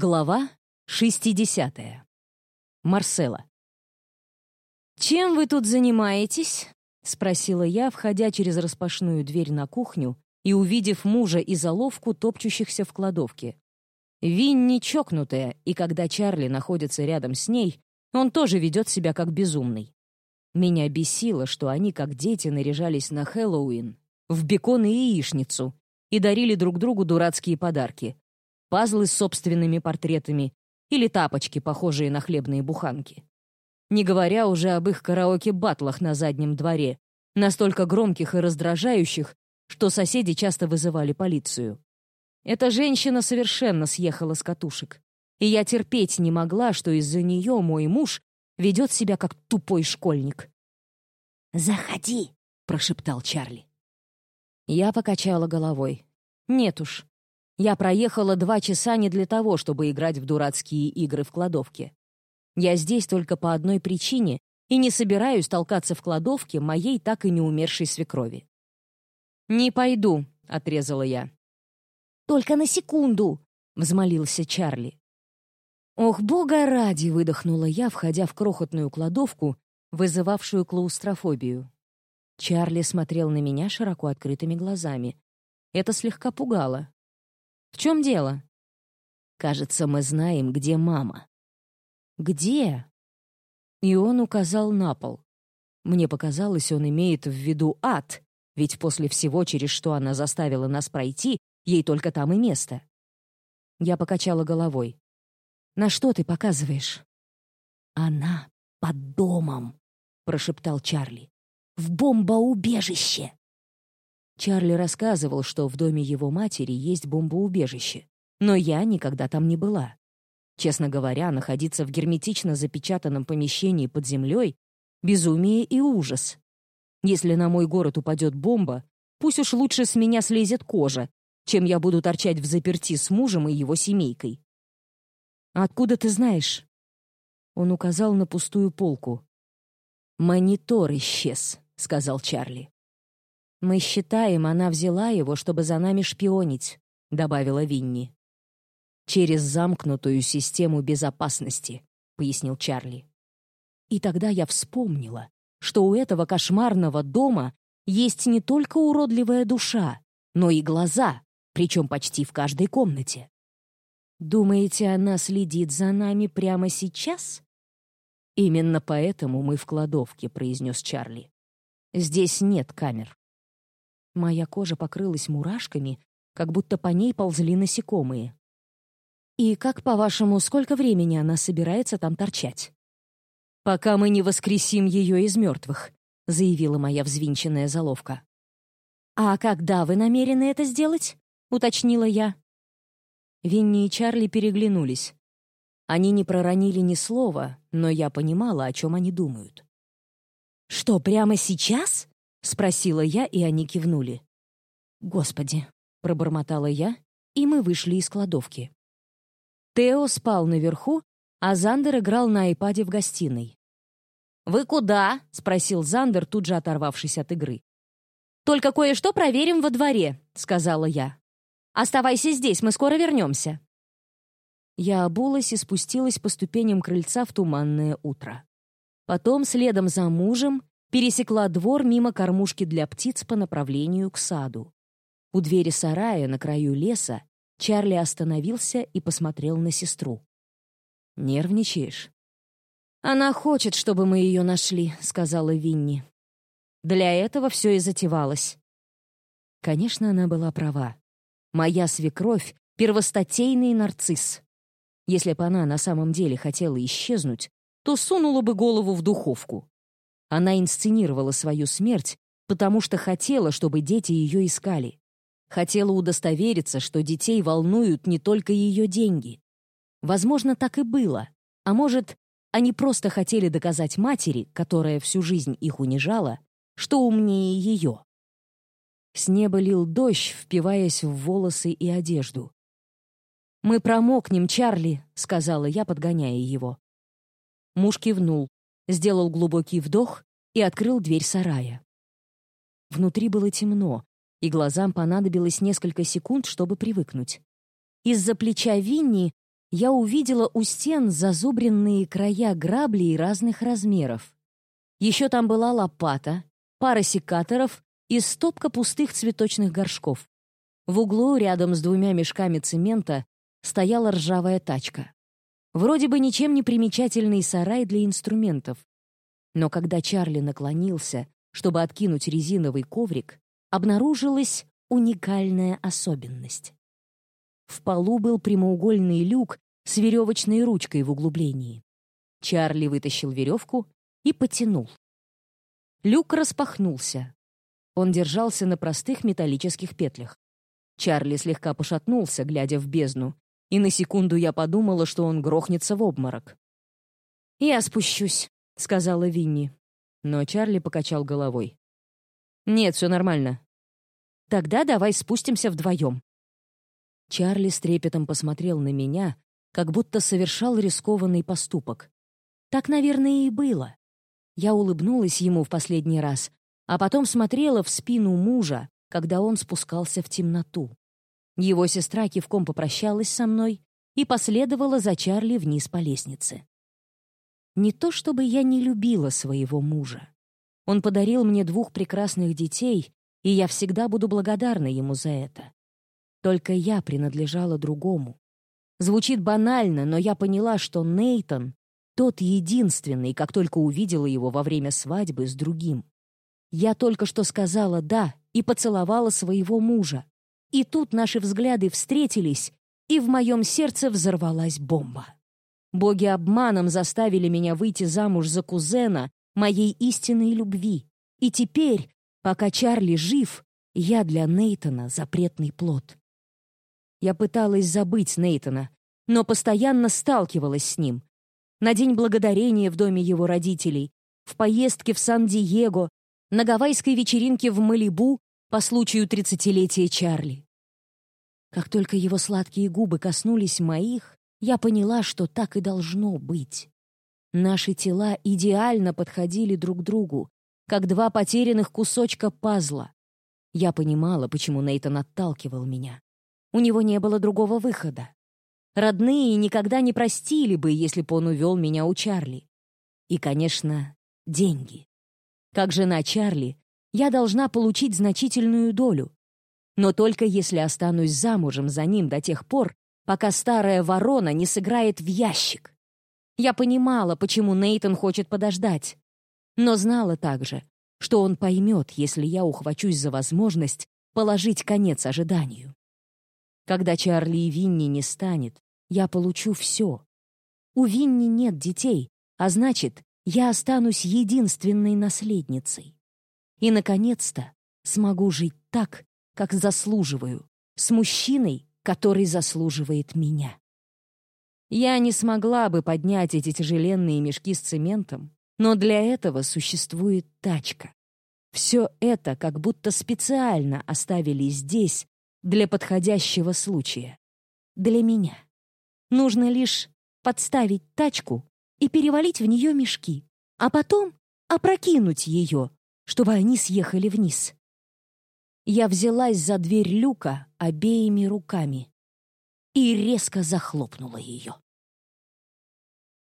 Глава 60. Марсела. «Чем вы тут занимаетесь?» — спросила я, входя через распашную дверь на кухню и увидев мужа и заловку, топчущихся в кладовке. Винни чокнутая, и когда Чарли находится рядом с ней, он тоже ведет себя как безумный. Меня бесило, что они, как дети, наряжались на Хэллоуин, в бекон и яичницу, и дарили друг другу дурацкие подарки, пазлы с собственными портретами или тапочки, похожие на хлебные буханки. Не говоря уже об их караоке-батлах на заднем дворе, настолько громких и раздражающих, что соседи часто вызывали полицию. Эта женщина совершенно съехала с катушек, и я терпеть не могла, что из-за нее мой муж ведет себя как тупой школьник. «Заходи», — прошептал Чарли. Я покачала головой. «Нет уж, я проехала два часа не для того, чтобы играть в дурацкие игры в кладовке. Я здесь только по одной причине и не собираюсь толкаться в кладовке моей так и не умершей свекрови. «Не пойду», — отрезала я. «Только на секунду», — взмолился Чарли. «Ох, бога ради!» — выдохнула я, входя в крохотную кладовку, вызывавшую клаустрофобию. Чарли смотрел на меня широко открытыми глазами. Это слегка пугало. В чем дело? Кажется, мы знаем, где мама. Где? И он указал на пол. Мне показалось, он имеет в виду ад, ведь после всего, через что она заставила нас пройти, ей только там и место. Я покачала головой. «На что ты показываешь?» «Она под домом», — прошептал Чарли. «В бомбоубежище». Чарли рассказывал, что в доме его матери есть бомбоубежище, но я никогда там не была. Честно говоря, находиться в герметично запечатанном помещении под землей — безумие и ужас. Если на мой город упадет бомба, пусть уж лучше с меня слезет кожа, чем я буду торчать в заперти с мужем и его семейкой. «Откуда ты знаешь?» Он указал на пустую полку. «Монитор исчез», — сказал Чарли. «Мы считаем, она взяла его, чтобы за нами шпионить», — добавила Винни. «Через замкнутую систему безопасности», — пояснил Чарли. И тогда я вспомнила, что у этого кошмарного дома есть не только уродливая душа, но и глаза, причем почти в каждой комнате. «Думаете, она следит за нами прямо сейчас?» «Именно поэтому мы в кладовке», — произнес Чарли. «Здесь нет камер». Моя кожа покрылась мурашками, как будто по ней ползли насекомые. «И как, по-вашему, сколько времени она собирается там торчать?» «Пока мы не воскресим ее из мертвых», — заявила моя взвинченная заловка. «А когда вы намерены это сделать?» — уточнила я. Винни и Чарли переглянулись. Они не проронили ни слова, но я понимала, о чем они думают. «Что, прямо сейчас?» — спросила я, и они кивнули. «Господи!» — пробормотала я, и мы вышли из кладовки. Тео спал наверху, а Зандер играл на айпаде в гостиной. «Вы куда?» — спросил Зандер, тут же оторвавшись от игры. «Только кое-что проверим во дворе», — сказала я. «Оставайся здесь, мы скоро вернемся». Я обулась и спустилась по ступеням крыльца в туманное утро. Потом, следом за мужем, пересекла двор мимо кормушки для птиц по направлению к саду. У двери сарая на краю леса Чарли остановился и посмотрел на сестру. «Нервничаешь?» «Она хочет, чтобы мы ее нашли», — сказала Винни. «Для этого все и затевалось». Конечно, она была права. Моя свекровь — первостатейный нарцисс. Если бы она на самом деле хотела исчезнуть, то сунула бы голову в духовку. Она инсценировала свою смерть, потому что хотела, чтобы дети ее искали. Хотела удостовериться, что детей волнуют не только ее деньги. Возможно, так и было. А может, они просто хотели доказать матери, которая всю жизнь их унижала, что умнее ее. С неба лил дождь, впиваясь в волосы и одежду. «Мы промокнем, Чарли», — сказала я, подгоняя его. Муж кивнул сделал глубокий вдох и открыл дверь сарая. Внутри было темно, и глазам понадобилось несколько секунд, чтобы привыкнуть. Из-за плеча Винни я увидела у стен зазубренные края граблей разных размеров. Еще там была лопата, пара секаторов и стопка пустых цветочных горшков. В углу, рядом с двумя мешками цемента, стояла ржавая тачка. Вроде бы ничем не примечательный сарай для инструментов. Но когда Чарли наклонился, чтобы откинуть резиновый коврик, обнаружилась уникальная особенность. В полу был прямоугольный люк с веревочной ручкой в углублении. Чарли вытащил веревку и потянул. Люк распахнулся. Он держался на простых металлических петлях. Чарли слегка пошатнулся, глядя в бездну, и на секунду я подумала, что он грохнется в обморок. «Я спущусь», — сказала Винни. Но Чарли покачал головой. «Нет, все нормально. Тогда давай спустимся вдвоем». Чарли с трепетом посмотрел на меня, как будто совершал рискованный поступок. Так, наверное, и было. Я улыбнулась ему в последний раз, а потом смотрела в спину мужа, когда он спускался в темноту. Его сестра кивком попрощалась со мной и последовала за Чарли вниз по лестнице. Не то чтобы я не любила своего мужа. Он подарил мне двух прекрасных детей, и я всегда буду благодарна ему за это. Только я принадлежала другому. Звучит банально, но я поняла, что Нейтон — тот единственный, как только увидела его во время свадьбы с другим. Я только что сказала «да» и поцеловала своего мужа. И тут наши взгляды встретились, и в моем сердце взорвалась бомба. Боги обманом заставили меня выйти замуж за кузена моей истинной любви. И теперь, пока Чарли жив, я для Нейтона запретный плод. Я пыталась забыть Нейтона, но постоянно сталкивалась с ним. На День Благодарения в доме его родителей, в поездке в Сан-Диего, на гавайской вечеринке в Малибу по случаю тридцатилетия Чарли. Как только его сладкие губы коснулись моих, я поняла, что так и должно быть. Наши тела идеально подходили друг другу, как два потерянных кусочка пазла. Я понимала, почему Нейтан отталкивал меня. У него не было другого выхода. Родные никогда не простили бы, если бы он увел меня у Чарли. И, конечно, деньги. Как жена Чарли, я должна получить значительную долю. Но только если останусь замужем за ним до тех пор, пока старая ворона не сыграет в ящик. Я понимала, почему Нейтон хочет подождать, но знала также, что он поймет, если я ухвачусь за возможность положить конец ожиданию. Когда Чарли и Винни не станет, я получу все. У Винни нет детей, а значит, я останусь единственной наследницей. И, наконец-то, смогу жить так, как заслуживаю, с мужчиной, который заслуживает меня. Я не смогла бы поднять эти тяжеленные мешки с цементом, но для этого существует тачка. Все это как будто специально оставили здесь, для подходящего случая. Для меня. Нужно лишь подставить тачку и перевалить в нее мешки, а потом опрокинуть ее, чтобы они съехали вниз. Я взялась за дверь люка обеими руками и резко захлопнула ее.